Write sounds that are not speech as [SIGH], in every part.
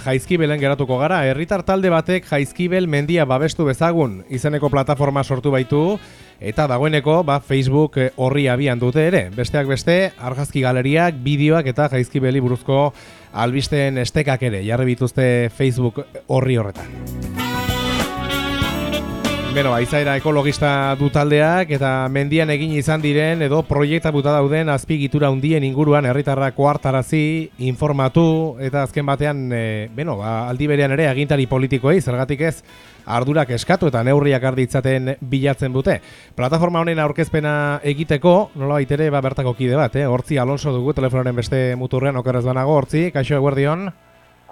Jaizkibelen geratuko gara, herritar talde batek Jaizkibel mendia babestu bezagun izeneko plataforma sortu baitu eta dagoeneko ba, Facebook horri abian dute ere. Besteak beste, argazki galeriak, bideoak eta Jaizkibeli buruzko albisten estekak ere jarri bituzte Facebook horri horretan. Beno, aizaera ekologista du taldeak eta mendian egin izan diren edo proiekta buta dauden azpigitura hundien inguruan herritarrak koartarazi, informatu eta azken batean, e, beno, ba, aldi berean ere agintari politikoei, zergatik ez, ardurak eskatu eta neurriak arditzaten bilatzen dute. Plataforma honen aurkezpena egiteko, nola baitere, ba, bertako kide bat, eh? Hortzi Alonso dugu, telefonaren beste muturrean okerrez banago, hortzi, kaixo eguerdion?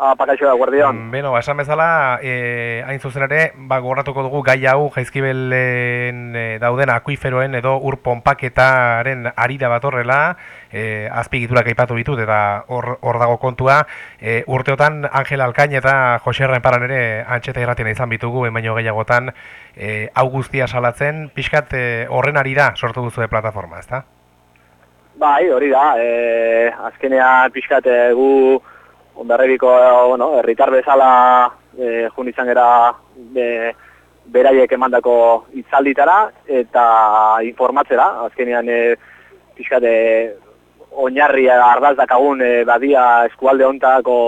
Ah, pakaixo da, guardion. Mm, beno, ba, esan bezala, e, hain zuzen ere, ba, gogoratuko dugu gai hau jaizkibelen e, dauden akuiferoen edo ur pompaketaren arida bat horrela, e, azpigiturak aipatu ditut eta hor dago kontua, e, urteotan Angel Alkain eta Jose Renparan ere antxeta irratien izan bitugu, baino gehiagotan, e, hau guztia salatzen, pixkat e, horren arira sortu duzu de plataforma, ezta? Bai, hori da, e, azkenean pixkat e, gu ondarrebiko, bueno, erritar bezala e, jun izan gara e, beraiek emandako itzalditara eta informatzera, azkenean e, pixkate oinarria ardaz dakagun e, badia eskualde ontako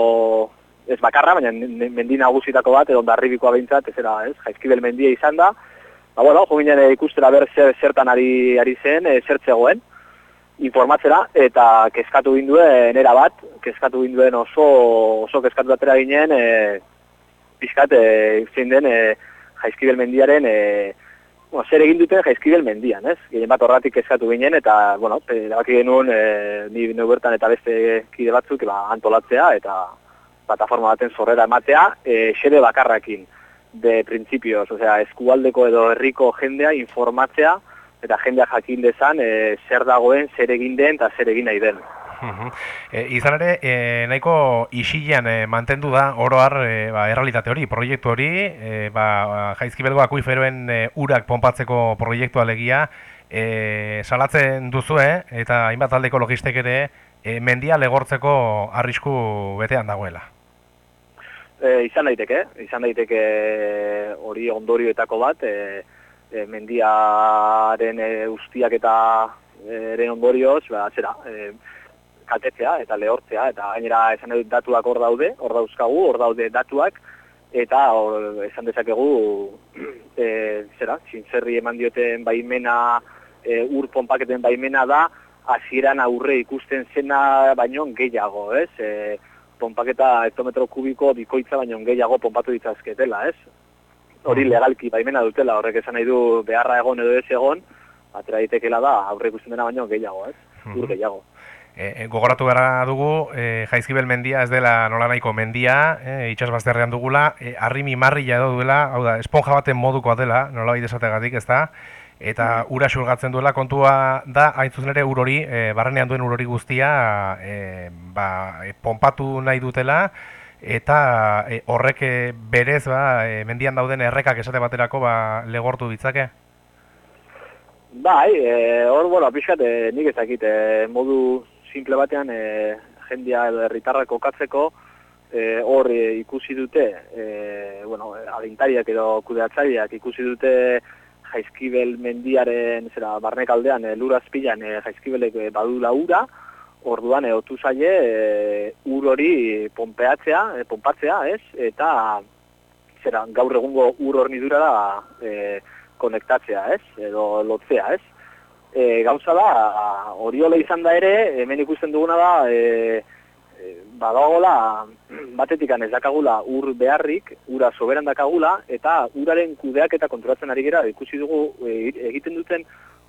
ez bakarra, baina mendi nagusitako bat, edo ondarribikoa behintzat, ez era, ez, jaizkibel mendia izan da, ba, bueno, jo ginen ikustera ber zer, zertan ari, ari zen, e, zertzegoen, informatzera eta kezkatu ginduen era bat, kezkatu ginduen oso oso kezkatu batera ginen e, pixkat e, zein den e, jaizkibel mendiaren e, bueno, zer egin duten jaizkibel mendian, ez? Gehien bat horratik kezkatu ginen eta, bueno, erabaki genuen e, ni neu bertan eta beste kide batzuk ba, antolatzea eta plataforma baten zorrera ematea e, xede bakarrakin de principios, osea, eskualdeko edo herriko jendea informatzea eta jendea jakin dezan e, zer dagoen, zer egin den eta zer egin nahi den. E, izan ere, e, nahiko isilean e, mantendu da oroar e, ba, errealitate hori, proiektu hori, e, ba, jaizkibelgo akuiferoen e, urak ponpatzeko proiektu alegia, e, salatzen duzue eta hainbat aldeko logistek ere e, mendia legortzeko arrisku betean dagoela. E, izan daiteke, izan daiteke hori ondorioetako bat, e, e, mendiaren e, ustiak eta ere ondorioz, ba, zera, e, kaltetzea eta lehortzea, eta gainera esan dut datuak hor daude, hor dauzkagu, hor daude datuak, eta or, esan dezakegu, [CLEARS THROAT] e, zera, zintzerri eman dioten baimena, e, ur pompaketen baimena da, hasieran aurre ikusten zena baino gehiago, ez? E, pompaketa hektometro kubiko bikoitza baino gehiago pompatu ditzazketela, ez? Hori legalki baimena dutela, horrek esan nahi du beharra egon edo ez egon, atera ditekela da, aurre ikusten dena baino gehiago, ez? Ur gehiago. E, gogoratu gara dugu, e, jaizkibel mendia ez dela nola nahiko mendia, e, itxasbazterrean dugula, e, arrimi marri edo duela, hau da, esponja baten modukoa dela, nola bidezategatik, ez da? Eta ura xurgatzen duela kontua da, hain zuzen ere urori, e, barrenean duen urori guztia, e, ba, pompatu nahi dutela, eta e, horrek e, berez ba, e, mendian dauden errekak esate baterako ba, legortu ditzake? Bai, e, hor, bueno, pixkat, e, nik ezakit, e, modu simple batean e, jendia herritarrak kokatzeko, e, hor e, ikusi dute, e, bueno, alintariak edo kudeatzaileak ikusi dute jaizkibel mendiaren, zera, barnekaldean, e, lurazpilan e, jaizkibelek e, badula ura, orduan eotu zaie e, ur hori pompeatzea, e, pompatzea, ez? Eta zera, gaur egungo ur hornidura da e, konektatzea, ez? Edo lotzea, ez? E, gauza da, hori izan da ere, hemen ikusten duguna da, e, e, badagola, [CLEARS THROAT] batetik ez dakagula ur beharrik, ura soberan dakagula, eta uraren kudeak eta kontrolatzen ari gera, ikusi dugu e, egiten duten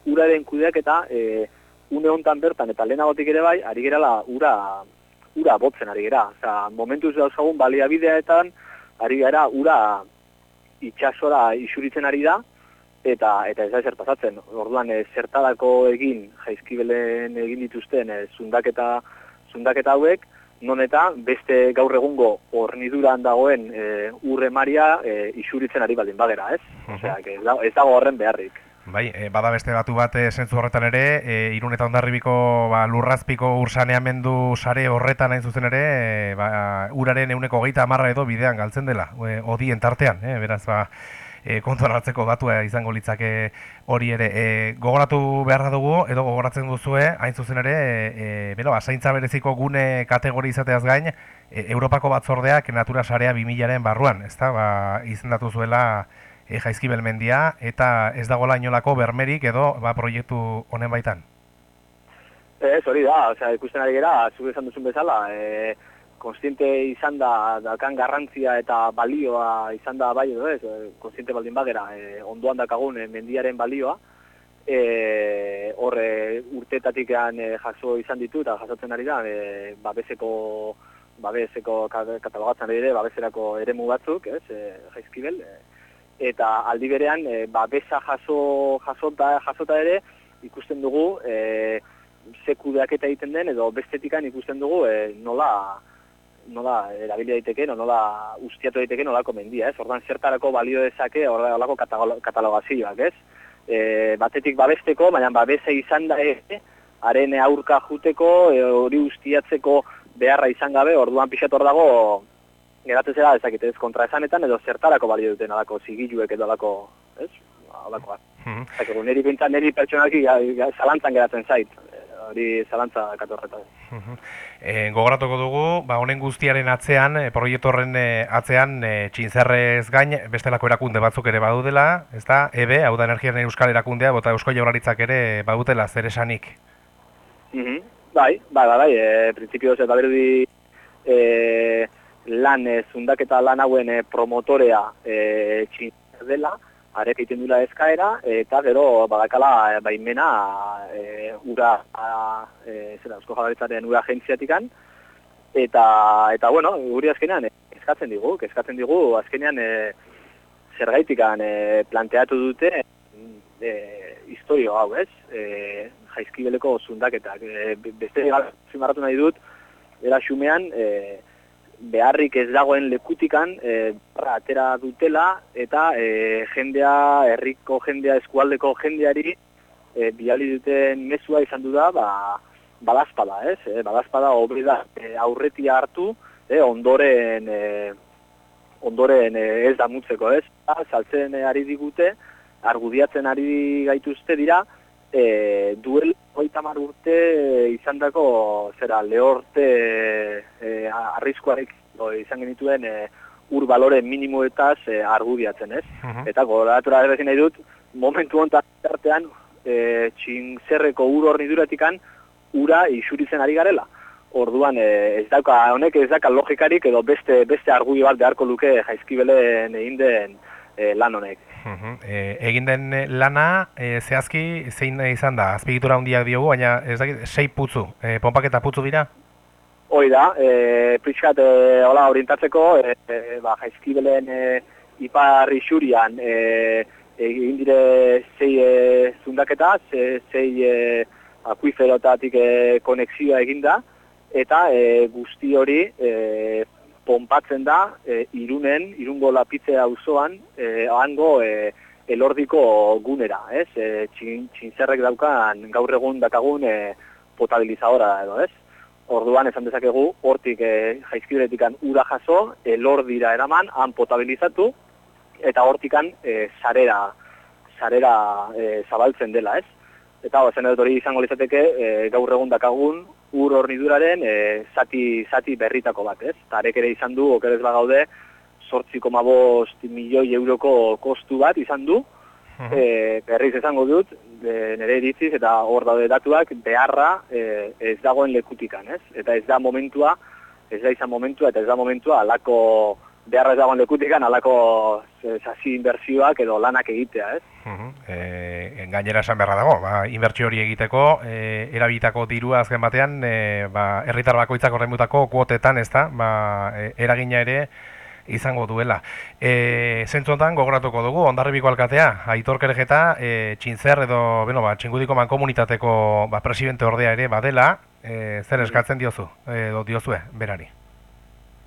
uraren kudeak eta e, une hontan bertan eta lehenagotik ere bai, ari gerala ura, ura botzen ari gera. Osa, momentuz dauzagun baliabideetan, ari gara ura itxasora isuritzen ari da, eta eta ez da zer pasatzen. Orduan, e, zertadako egin, jaizkibelen egin dituzten, e, zundaketa, zundaketa hauek, non eta beste gaur egungo horniduran dagoen e, urre maria e, isuritzen ari baldin bagera, ez? Osea, ez dago horren beharrik. Bai, e, bada beste batu bat e, zentzu horretan ere, e, irun eta ondarribiko ba, lurrazpiko ursaneamendu sare horretan hain zuzen ere, e, ba, uraren euneko geita amarra edo bidean galtzen dela, e, odien tartean, e, beraz, ba, e, kontuan hartzeko batua izango litzake hori ere. E, gogoratu beharra dugu, edo gogoratzen duzue, hain zuzen ere, e, ba, zaintza bereziko gune kategori izateaz gain, e, Europako batzordeak natura sarea 2000aren barruan, ez da, ba, izendatu zuela e, jaizkibel mendia, eta ez dagoela inolako bermerik edo ba, proiektu honen baitan. Ez, hori da, osea, ikusten ari gera, zure esan duzun bezala, e, konstiente izan da dakan garrantzia eta balioa izan da bai edo ez, eh, konstiente baldin bagera, e, ondoan dakagun e, mendiaren balioa, e, horre urtetatik e, jaso izan ditu eta jasotzen ari da, e, babeseko, babeseko katalogatzen ari dire, babeserako eremu batzuk, ez, e, jaizkibel, e, eta aldi berean, e, babesa jaso, jasota, jasota ere, ikusten dugu, e, sekudeak eta egiten den, edo bestetikan ikusten dugu, e, nola, nola erabilia daiteke, no, nola ustiatu daiteke nolako mendia, ez? Ordan zertarako balio dezake horrelako katalogazioak, ez? E, batetik babesteko, baina babesa izan da ez, haren aurka juteko, e, hori ustiatzeko beharra izan gabe, orduan pixat hor dago, geratzen zera, ezakite, ez kontra esanetan, edo zertarako balio duten alako zigiluek edo alako, ez? Alako, mm -hmm. neri pintan, neri pertsonalki zalantzan geratzen zait, hori zalantza katorreta. E, gogoratuko dugu, ba, honen guztiaren atzean, e, proiektu horren e, atzean, e, txinzerrez gain, bestelako erakunde batzuk ere badudela, ez da, EBE, hau da energiaren euskal erakundea, bota eusko jaurlaritzak ere badutela, zer esanik? Mm Bai, bai, bai, bai, e, prinsipioz eta berdi e, lan, e, zundaketa lan hauen e, promotorea e, dela, arek egiten dula eskaera, eta gero badakala baimena e, ura, e, zera, eusko jabaritzaren ura agentziatikan, eta, eta bueno, guri azkenean eskatzen digu, eskatzen digu azkenean e, zergaitikan e, planteatu dute e, historio hau, ez? E, jaizkibeleko zundaketak. E, beste zimarratu nahi dut, era xumean, e, beharrik ez dagoen lekutikan e, atera dutela eta e, jendea, herriko jendea, eskualdeko jendeari e, biali duten mezua izan du da, ba, badazpada, ez? E, badazpada hobi da e, aurreti hartu, e, ondoren, e, ondoren e, ez damutzeko, ez? Ba, saltzen ari digute, argudiatzen ari gaituzte dira, e, duel hoita urte izan dako, zera, lehorte e, arrizkoarek izan genituen e, ur balore minimoetaz e, argudiatzen, ez? Uh Eta goratura ere nahi dut, momentu honetan artean, e, txinzerreko ur horri duratikan, ura isuritzen ari garela. Orduan, ez dauka, honek ez dauka logikarik edo beste beste argudio bat beharko luke jaizkibelen egin den e, lan honek. E, egin den lana, e, zehazki, zein izan da, azpigitura handiak diogu, baina ez dakit, sei putzu, e, pompak eta putzu dira? Hoi da, e, pritxat, e, hola, orientatzeko, e, e, ba, jaizkibelen e, iparri xurian, e, egin dire zei e, zundaketa, zei e, akuiferotatik e, konexioa eginda, eta e, guzti hori e, ponpatzen da e, irunen, irungo lapitzea auzoan e, hango e, elordiko gunera, ez? E, txin, txinzerrek daukan gaur egun dakagun e, potabilizadora edo, ez? Orduan esan dezakegu, hortik e, jaizkibeletikan ura jaso, elordira eraman, han potabilizatu, eta hortikan e, sarera, sarera e, zabaltzen dela, ez? Eta zen hori izango lizateke e, gaur egun dakagun ur horniduraren e, zati, zati berritako bat, ez? Tarek ere izan du, okerez bagaude, sortziko mabost milioi euroko kostu bat izan du, e, berriz izango dut, e, nire eritziz, eta hor daude datuak, beharra e, ez dagoen lekutikan, ez? Eta ez da momentua, ez da izan momentua, eta ez da momentua, alako beharra ez dagoen lekutikan alako zasi inbertsioak edo lanak egitea, ez? E, gainera esan beharra dago, ba, inbertsio hori egiteko, e, erabilitako dirua azken batean, e, ba, erritar bakoitzak horremutako kuotetan, ez da, ba, e, eragina ere izango duela. E, Zentzuetan gogoratuko dugu, ondarribiko alkatea, aitor kerejeta, e, txintzer edo, bueno, ba, txingudiko man komunitateko ba, presidente ordea ere badela, e, zer eskatzen diozu, edo diozue, berari?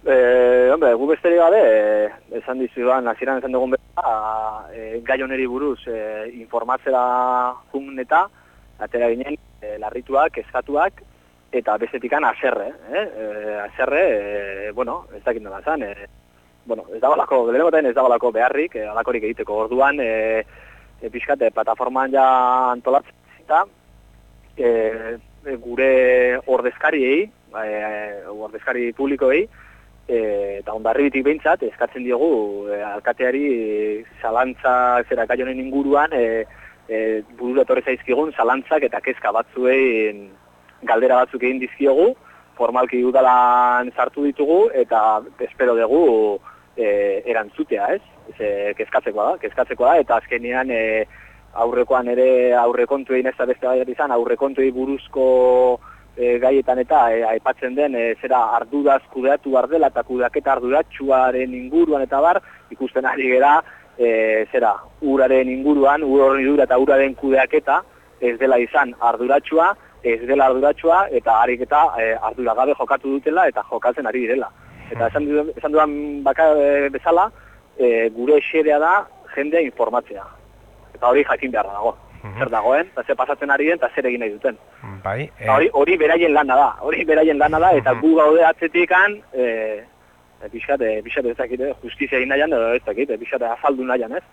Eh, hombre, gu besterik gabe, eh, esan dizudan, hasieran esan dugun bera, e, gai oneri buruz e, informatzera jun eta, atera ginen, e, larrituak, eskatuak, eta bestetikan aserre, eh? E, aserre, e, bueno, ez dakit nola zan, e, bueno, ez dagoelako, lehenagoten ez dagoelako beharrik, e, alakorik egiteko orduan, e, e, pixkat, e, plataformaan ja antolatzen eta e, e, gure ordezkariei, e, ordezkari publikoei, e, eta ondarribitik behintzat, eskatzen diogu e, alkateari zalantza zera kaionen inguruan, e, e, burura torre zaizkigun zalantzak eta kezka batzuei galdera batzuk egin dizkiogu, formalki udalan sartu ditugu, eta espero dugu e, erantzutea, ez? Ez, kezkatzekoa da, kezkatzekoa da, eta azkenean e, aurrekoan ere aurrekontuei nesta beste bat izan, aurrekontuei buruzko e, gaietan eta e, aipatzen den e, zera ardudaz kudeatu bar dela eta kudeaketa arduratsuaren inguruan eta bar, ikusten ari gera e, zera uraren inguruan, ur horri eta uraren kudeaketa ez dela izan arduratsua, ez dela arduratsua eta harik eta e, arduragabe jokatu dutela eta jokatzen ari direla. Eta esan, du, esan duan baka bezala, e, gure xerea da jendea informatzea. Eta hori jakin beharra dago. Mhm. Zer dagoen, eta zer pasatzen ari den, eta zer egin nahi duten. Bai, e... hori, hori beraien lana da, hori beraien lana da, eta mhm. gu gaude atzetikan, e, e, pixat, e, pixat ez dakit, justizia egin nahian, edo ez dakit, e, pixat azaldu nahian, ez?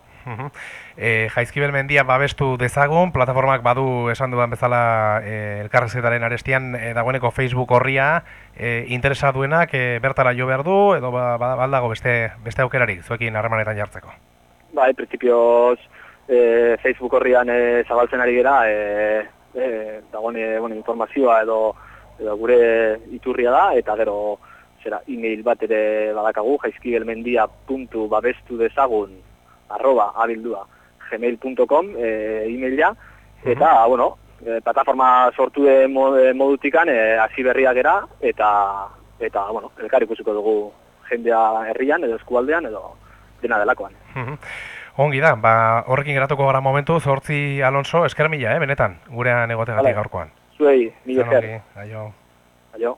E, jaizkibel mendia babestu dezagun, plataformak badu esan dudan bezala e, elkarrezetaren arestian e, dagoeneko Facebook horria e, interesa duenak e, bertara jo behar du, edo ba, ba, baldago beste, beste aukerarik, zuekin harremanetan jartzeko. Bai, prinsipioz e, Facebook horrian e, zabaltzen ari gera, e, e, dagoen bueno, informazioa edo, edo gure iturria da, eta gero zera e-mail bat ere badakagu, jaizkibelmendia.babestu babestu dezagun arroba abildua gmail.com e, emaila, eta, uh -huh. bueno, e, plataforma sortu de modutikan e, hasi berria gera, eta, eta bueno, elkar ikusiko dugu jendea herrian, edo eskualdean, edo dena delakoan. Uh Ongi da, ba, horrekin geratuko gara momentu, zortzi Alonso, esker mila, eh, benetan, gurean egotegatik gaurkoan. Zuei, mila esker. Aio. Aio.